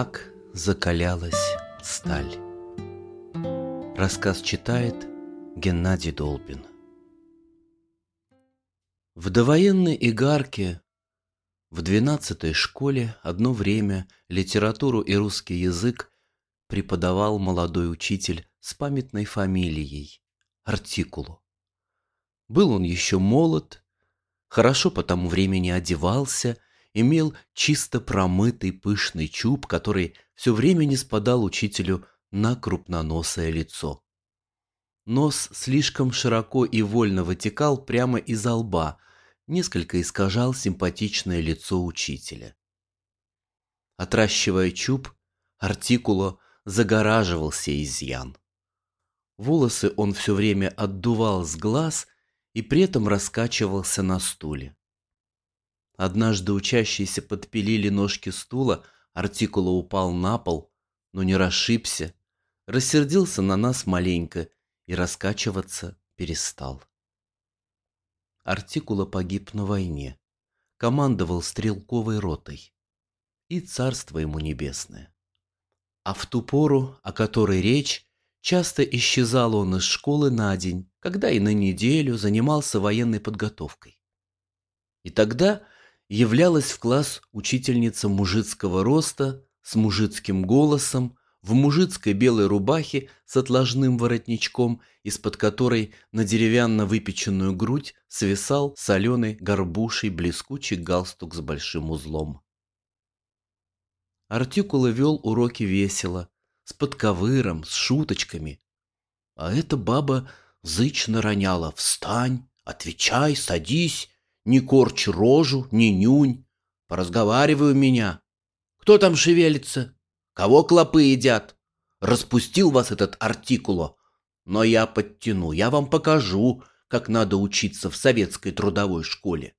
Так закалялась сталь Рассказ читает Геннадий Долбин В довоенной Игарке в двенадцатой школе одно время литературу и русский язык преподавал молодой учитель с памятной фамилией Артикулу. Был он еще молод, хорошо по тому времени одевался, имел чисто промытый пышный чуб, который все время не спадал учителю на крупноносое лицо. Нос слишком широко и вольно вытекал прямо из лба, несколько искажал симпатичное лицо учителя. Отращивая чуб, артикуло загораживался изъян. Волосы он все время отдувал с глаз и при этом раскачивался на стуле. Однажды учащиеся подпилили ножки стула, артикула упал на пол, но не расшибся, рассердился на нас маленько и раскачиваться перестал. Артикула погиб на войне, командовал стрелковой ротой. И царство ему небесное. А в ту пору, о которой речь, часто исчезал он из школы на день, когда и на неделю занимался военной подготовкой. И тогда являлась в класс учительница мужицкого роста с мужицким голосом, в мужицкой белой рубахе с отложным воротничком, из-под которой на деревянно выпеченную грудь свисал соленый горбуший блескучий галстук с большим узлом. Артикула вел уроки весело, с подковыром, с шуточками. А эта баба зычно роняла «Встань, отвечай, садись, не корчь рожу, не нюнь, поразговаривай меня. Кто там шевелится? Кого клопы едят? Распустил вас этот артикуло, но я подтяну, я вам покажу, как надо учиться в советской трудовой школе.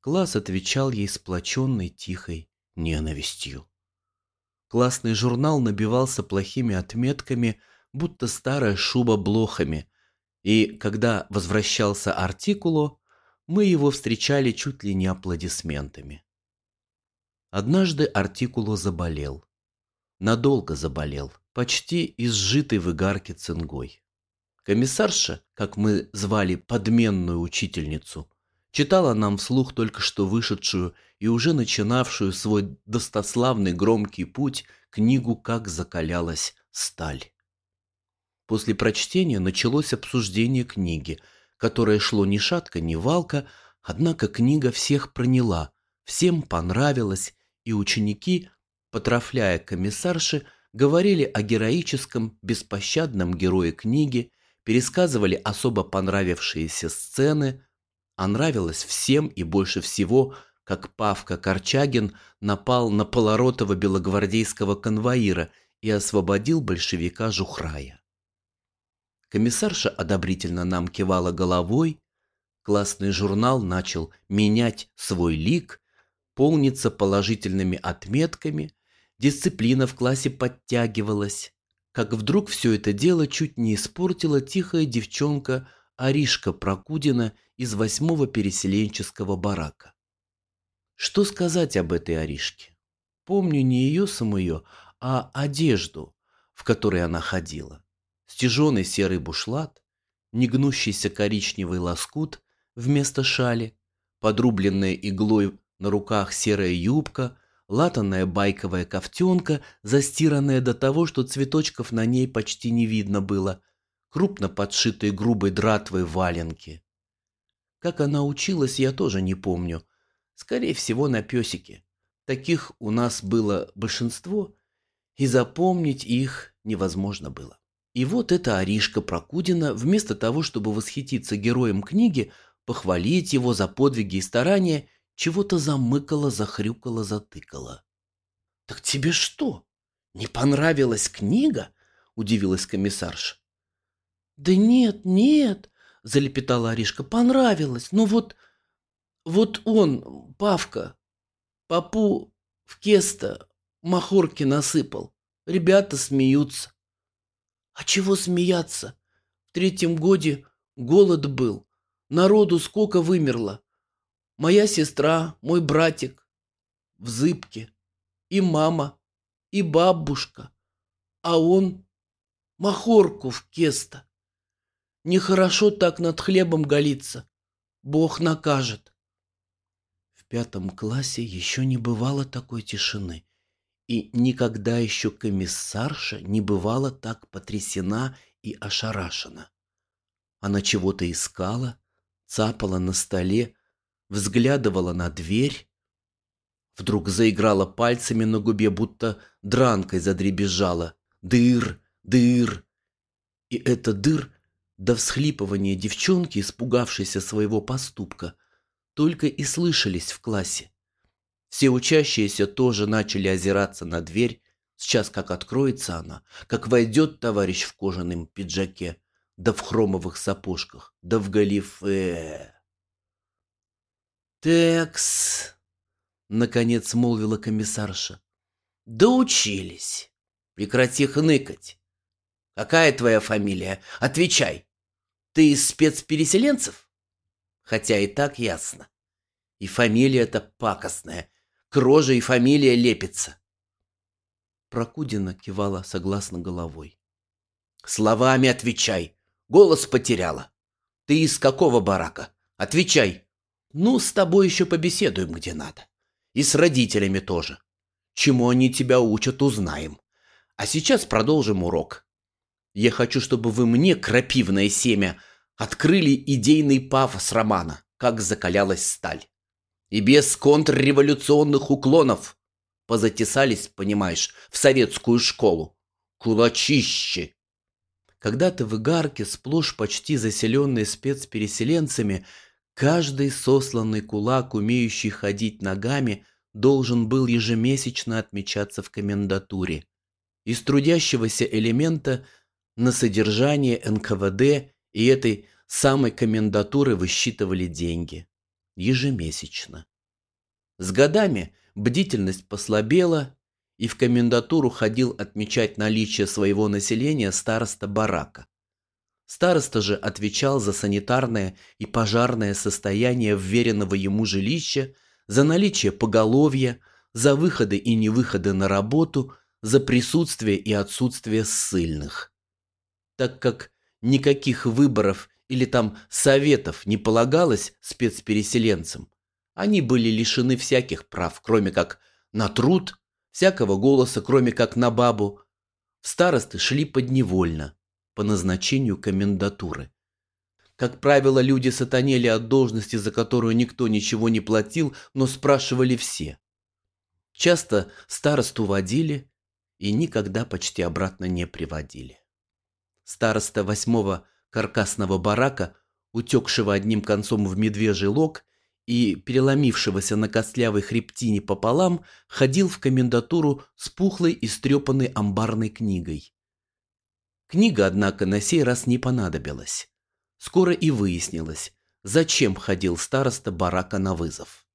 Класс отвечал ей сплоченной тихой ненавистью. Классный журнал набивался плохими отметками, будто старая шуба блохами, и когда возвращался артикуло, мы его встречали чуть ли не аплодисментами. Однажды артикуло заболел. Надолго заболел, почти изжитый в игарке цингой. Комиссарша, как мы звали подменную учительницу, читала нам вслух только что вышедшую и уже начинавшую свой достославный громкий путь книгу «Как закалялась сталь». После прочтения началось обсуждение книги, которое шло ни шатко, ни валко, однако книга всех проняла, всем понравилась, и ученики, потрафляя комиссарши, говорили о героическом, беспощадном герое книги, пересказывали особо понравившиеся сцены, а нравилось всем и больше всего как Павка Корчагин напал на полоротого белогвардейского конвоира и освободил большевика Жухрая. Комиссарша одобрительно нам кивала головой, классный журнал начал менять свой лик, полниться положительными отметками, дисциплина в классе подтягивалась, как вдруг все это дело чуть не испортила тихая девчонка Аришка Прокудина из восьмого переселенческого барака. Что сказать об этой Аришке? Помню не ее самую, а одежду, в которой она ходила. Стяженый серый бушлат, негнущийся коричневый лоскут вместо шали, подрубленная иглой на руках серая юбка, латанная байковая ковтенка, застиранная до того, что цветочков на ней почти не видно было, крупно подшитые грубой дратвой валенки. Как она училась, я тоже не помню – Скорее всего, на песике. Таких у нас было большинство, и запомнить их невозможно было. И вот эта Аришка Прокудина, вместо того, чтобы восхититься героем книги, похвалить его за подвиги и старания, чего-то замыкала, захрюкала, затыкала. «Так тебе что, не понравилась книга?» – удивилась комиссарша. «Да нет, нет», – залепетала Аришка, – «понравилась, но вот вот он, Павка, папу в кесто махорки насыпал. Ребята смеются. А чего смеяться? В третьем годе голод был. Народу сколько вымерло. Моя сестра, мой братик в зыбке, и мама, и бабушка, а он махорку в кесто. Нехорошо так над хлебом голиться, Бог накажет. В пятом классе еще не бывало такой тишины, и никогда еще комиссарша не бывала так потрясена и ошарашена. Она чего-то искала, цапала на столе, взглядывала на дверь. Вдруг заиграла пальцами на губе, будто дранкой задребезжала. Дыр, дыр. И это дыр до всхлипывания девчонки, испугавшейся своего поступка, только и слышались в классе. Все учащиеся тоже начали озираться на дверь, сейчас как откроется она, как войдет товарищ в кожаном пиджаке, да в хромовых сапожках, да в галифе. «Текс», — наконец молвила комиссарша, — «доучились. Прекрати хныкать. Какая твоя фамилия? Отвечай. Ты из спецпереселенцев? Хотя и так ясно. И фамилия-то пакостная. К роже и фамилия лепится. Прокудина кивала согласно головой. Словами отвечай. Голос потеряла. Ты из какого барака? Отвечай. Ну, с тобой еще побеседуем где надо. И с родителями тоже. Чему они тебя учат, узнаем. А сейчас продолжим урок. Я хочу, чтобы вы мне, крапивное семя, открыли идейный пафос романа, как закалялась сталь. И без контрреволюционных уклонов позатесались, понимаешь, в советскую школу. Кулачище! Когда-то в Игарке, сплошь почти заселенной спецпереселенцами, каждый сосланный кулак, умеющий ходить ногами, должен был ежемесячно отмечаться в комендатуре. Из трудящегося элемента – на содержание НКВД и этой самой комендатуры высчитывали деньги. Ежемесячно. С годами бдительность послабела, и в комендатуру ходил отмечать наличие своего населения староста барака. Староста же отвечал за санитарное и пожарное состояние вверенного ему жилища, за наличие поголовья, за выходы и невыходы на работу, за присутствие и отсутствие ссыльных так как никаких выборов или там советов не полагалось спецпереселенцам, они были лишены всяких прав, кроме как на труд, всякого голоса, кроме как на бабу. В старосты шли подневольно, по назначению комендатуры. Как правило, люди сатанели от должности, за которую никто ничего не платил, но спрашивали все. Часто старосту водили и никогда почти обратно не приводили. Староста восьмого каркасного барака, утекшего одним концом в медвежий лог и переломившегося на костлявой хребтине пополам, ходил в комендатуру с пухлой и стрепанной амбарной книгой. Книга, однако, на сей раз не понадобилась. Скоро и выяснилось, зачем ходил староста барака на вызов.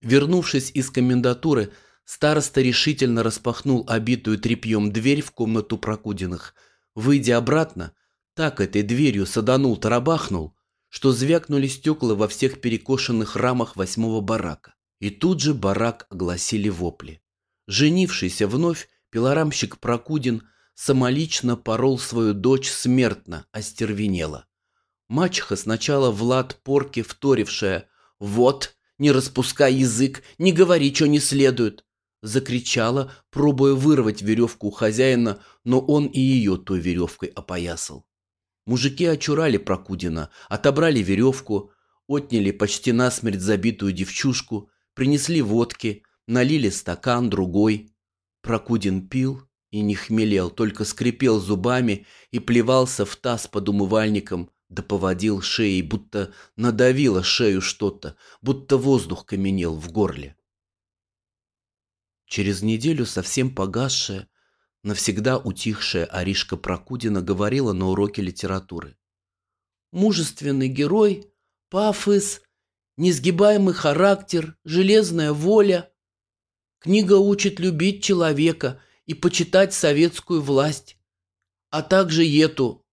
Вернувшись из комендатуры, Староста решительно распахнул обитую тряпьем дверь в комнату Прокудиных. Выйдя обратно, так этой дверью саданул-тарабахнул, что звякнули стекла во всех перекошенных рамах восьмого барака. И тут же барак огласили вопли. Женившийся вновь, пилорамщик Прокудин самолично порол свою дочь смертно, остервенела. Мачеха сначала Влад Порки вторившая «Вот, не распускай язык, не говори, что не следует», закричала, пробуя вырвать веревку у хозяина, но он и ее той веревкой опоясал. Мужики очурали Прокудина, отобрали веревку, отняли почти насмерть забитую девчушку, принесли водки, налили стакан, другой. Прокудин пил и не хмелел, только скрипел зубами и плевался в таз под умывальником, да поводил шеей, будто надавило шею что-то, будто воздух каменел в горле. Через неделю совсем погасшая, навсегда утихшая Аришка Прокудина говорила на уроке литературы. Мужественный герой, пафос, несгибаемый характер, железная воля. Книга учит любить человека и почитать советскую власть, а также эту,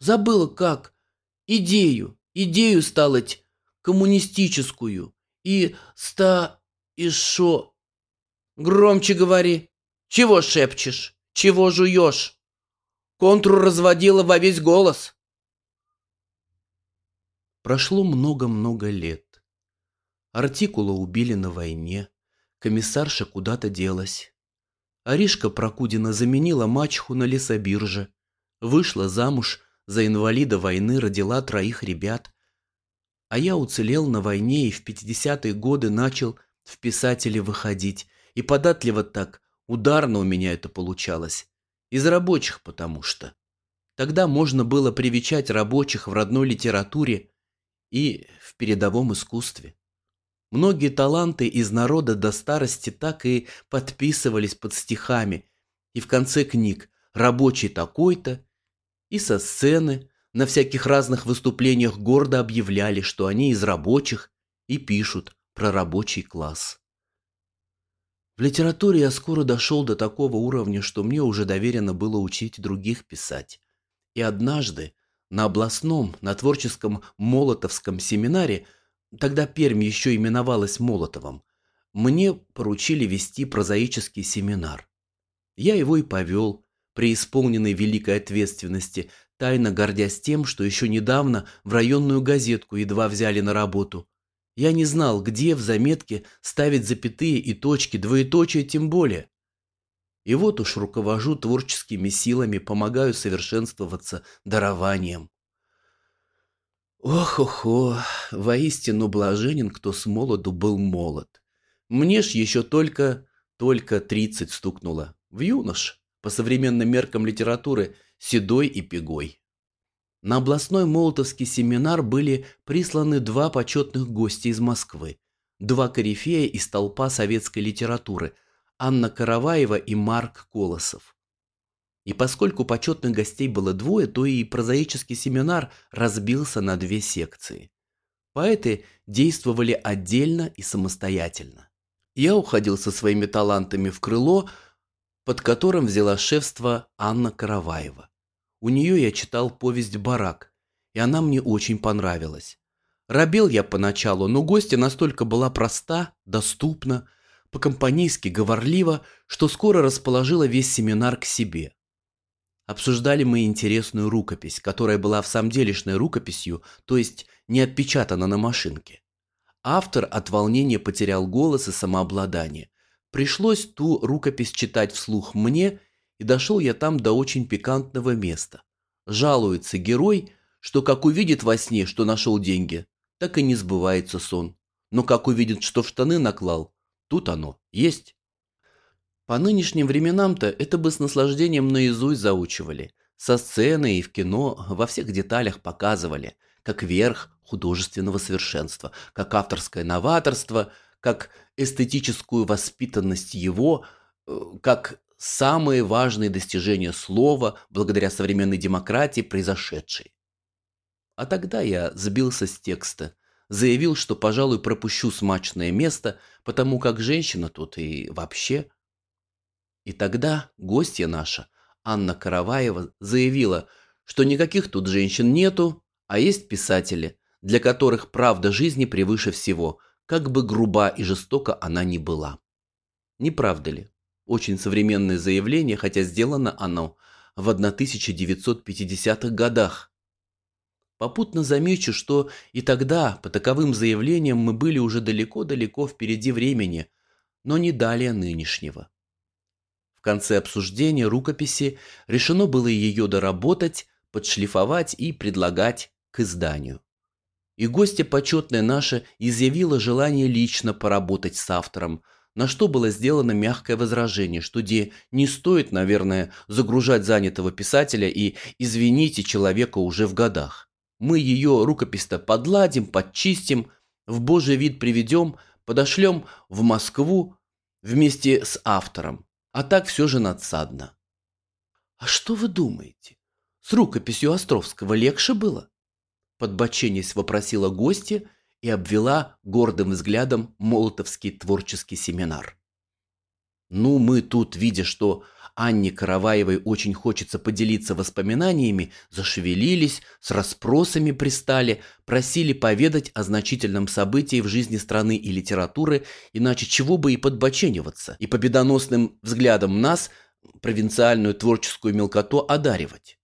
забыла как, идею, идею сталоть, коммунистическую и ста... и шо... Громче говори. Чего шепчешь? Чего жуешь? Контру разводила во весь голос. Прошло много-много лет. Артикула убили на войне. Комиссарша куда-то делась. Аришка Прокудина заменила мачеху на лесобирже. Вышла замуж за инвалида войны, родила троих ребят. А я уцелел на войне и в 50-е годы начал в писатели выходить. И податливо так, ударно у меня это получалось. Из рабочих потому что. Тогда можно было привечать рабочих в родной литературе и в передовом искусстве. Многие таланты из народа до старости так и подписывались под стихами, и в конце книг «Рабочий такой-то» и со сцены на всяких разных выступлениях гордо объявляли, что они из рабочих и пишут про рабочий класс. В литературе я скоро дошел до такого уровня, что мне уже доверено было учить других писать. И однажды на областном, на творческом Молотовском семинаре, тогда Пермь еще именовалась Молотовым, мне поручили вести прозаический семинар. Я его и повел, преисполненный великой ответственности, тайно гордясь тем, что еще недавно в районную газетку едва взяли на работу, я не знал, где в заметке ставить запятые и точки, двоеточие тем более. И вот уж руковожу творческими силами, помогаю совершенствоваться дарованием. Ох-охо, воистину блаженен, кто с молоду был молод. Мне ж еще только, только тридцать стукнуло. В юнош, по современным меркам литературы, седой и пегой. На областной молотовский семинар были присланы два почетных гостя из Москвы, два корифея из толпа советской литературы – Анна Караваева и Марк Колосов. И поскольку почетных гостей было двое, то и прозаический семинар разбился на две секции. Поэты действовали отдельно и самостоятельно. Я уходил со своими талантами в крыло, под которым взяла шефство Анна Караваева. У нее я читал повесть «Барак», и она мне очень понравилась. Робел я поначалу, но гостья настолько была проста, доступна, по-компанейски говорлива, что скоро расположила весь семинар к себе. Обсуждали мы интересную рукопись, которая была в самом делешной рукописью, то есть не отпечатана на машинке. Автор от волнения потерял голос и самообладание. Пришлось ту рукопись читать вслух мне и дошел я там до очень пикантного места. Жалуется герой, что как увидит во сне, что нашел деньги, так и не сбывается сон. Но как увидит, что в штаны наклал, тут оно есть. По нынешним временам-то это бы с наслаждением наизусть заучивали. Со сцены и в кино во всех деталях показывали, как верх художественного совершенства, как авторское новаторство, как эстетическую воспитанность его, э, как самые важные достижения слова благодаря современной демократии произошедшей. А тогда я сбился с текста, заявил, что, пожалуй, пропущу смачное место, потому как женщина тут и вообще. И тогда гостья наша, Анна Караваева, заявила, что никаких тут женщин нету, а есть писатели, для которых правда жизни превыше всего, как бы груба и жестока она ни была. Не правда ли? Очень современное заявление, хотя сделано оно в 1950-х годах. Попутно замечу, что и тогда по таковым заявлениям мы были уже далеко-далеко впереди времени, но не далее нынешнего. В конце обсуждения рукописи решено было ее доработать, подшлифовать и предлагать к изданию. И гостья почетная наша изъявила желание лично поработать с автором – на что было сделано мягкое возражение, что где не стоит, наверное, загружать занятого писателя и извините человека уже в годах. Мы ее рукопись-то подладим, подчистим, в божий вид приведем, подошлем в Москву вместе с автором. А так все же надсадно. А что вы думаете? С рукописью Островского легче было? Подбоченясь вопросила гостья и обвела гордым взглядом молотовский творческий семинар. Ну, мы тут, видя, что Анне Караваевой очень хочется поделиться воспоминаниями, зашевелились, с расспросами пристали, просили поведать о значительном событии в жизни страны и литературы, иначе чего бы и подбочениваться, и победоносным взглядом нас, провинциальную творческую мелкоту, одаривать.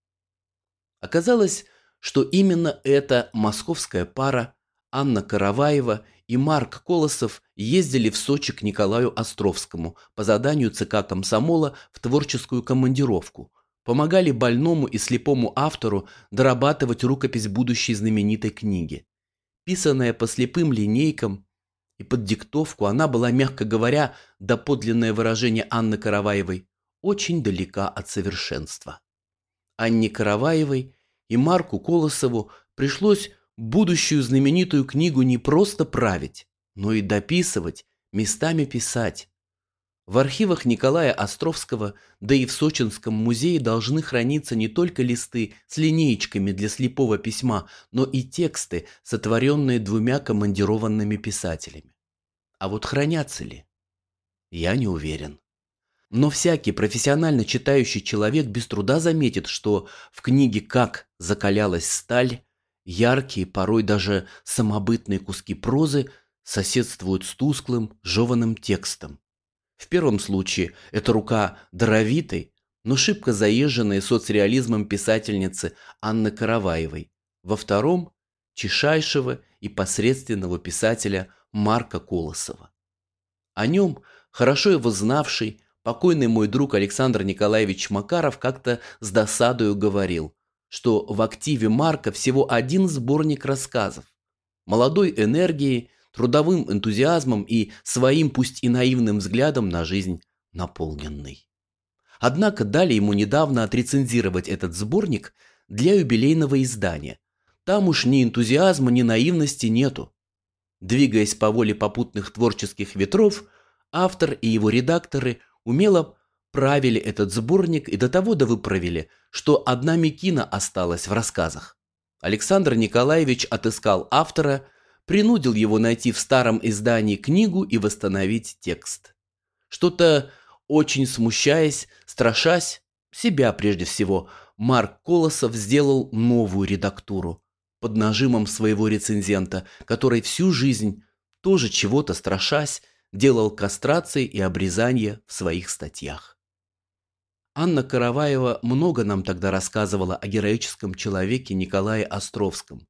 Оказалось, что именно эта московская пара Анна Караваева и Марк Колосов ездили в Сочи к Николаю Островскому по заданию ЦК комсомола в творческую командировку, помогали больному и слепому автору дорабатывать рукопись будущей знаменитой книги. Писанная по слепым линейкам и под диктовку, она была, мягко говоря, доподлинное выражение Анны Караваевой, очень далека от совершенства. Анне Караваевой и Марку Колосову пришлось будущую знаменитую книгу не просто править, но и дописывать, местами писать. В архивах Николая Островского, да и в Сочинском музее должны храниться не только листы с линеечками для слепого письма, но и тексты, сотворенные двумя командированными писателями. А вот хранятся ли? Я не уверен. Но всякий профессионально читающий человек без труда заметит, что в книге «Как закалялась сталь» Яркие, порой даже самобытные куски прозы соседствуют с тусклым, жеванным текстом. В первом случае это рука даровитой, но шибко заезженной соцреализмом писательницы Анны Караваевой. Во втором – чешайшего и посредственного писателя Марка Колосова. О нем, хорошо его знавший, покойный мой друг Александр Николаевич Макаров как-то с досадою говорил – что в активе Марка всего один сборник рассказов. Молодой энергией, трудовым энтузиазмом и своим, пусть и наивным взглядом на жизнь наполненный. Однако дали ему недавно отрецензировать этот сборник для юбилейного издания. Там уж ни энтузиазма, ни наивности нету. Двигаясь по воле попутных творческих ветров, автор и его редакторы умело правили этот сборник и до того довыправили, что одна Микина осталась в рассказах. Александр Николаевич отыскал автора, принудил его найти в старом издании книгу и восстановить текст. Что-то очень смущаясь, страшась, себя прежде всего, Марк Колосов сделал новую редактуру под нажимом своего рецензента, который всю жизнь, тоже чего-то страшась, делал кастрации и обрезания в своих статьях. Анна Караваева много нам тогда рассказывала о героическом человеке Николае Островском.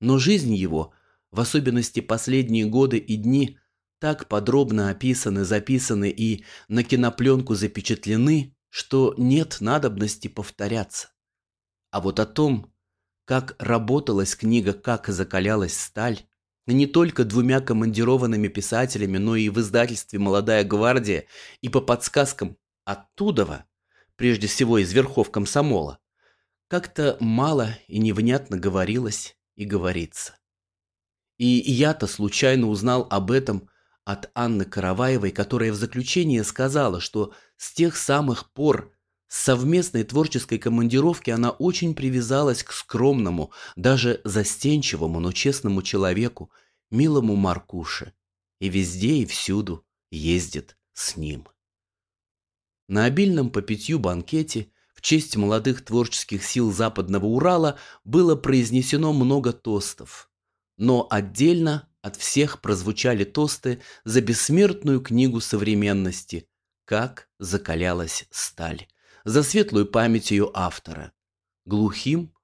Но жизнь его, в особенности последние годы и дни, так подробно описаны, записаны и на кинопленку запечатлены, что нет надобности повторяться. А вот о том, как работалась книга «Как закалялась сталь», не только двумя командированными писателями, но и в издательстве «Молодая гвардия» и по подсказкам оттудова, прежде всего из верхов комсомола, как-то мало и невнятно говорилось и говорится. И я-то случайно узнал об этом от Анны Караваевой, которая в заключение сказала, что с тех самых пор с совместной творческой командировки она очень привязалась к скромному, даже застенчивому, но честному человеку, милому Маркуше, и везде и всюду ездит с ним. На обильном по питью банкете в честь молодых творческих сил Западного Урала было произнесено много тостов. Но отдельно от всех прозвучали тосты за бессмертную книгу современности «Как закалялась сталь», за светлую память ее автора. Глухим,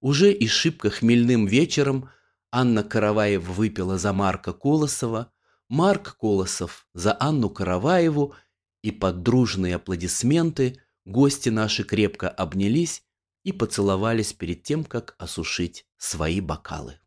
уже и шибко хмельным вечером Анна Караваева выпила за Марка Колосова, Марк Колосов за Анну Караваеву – и под дружные аплодисменты гости наши крепко обнялись и поцеловались перед тем, как осушить свои бокалы.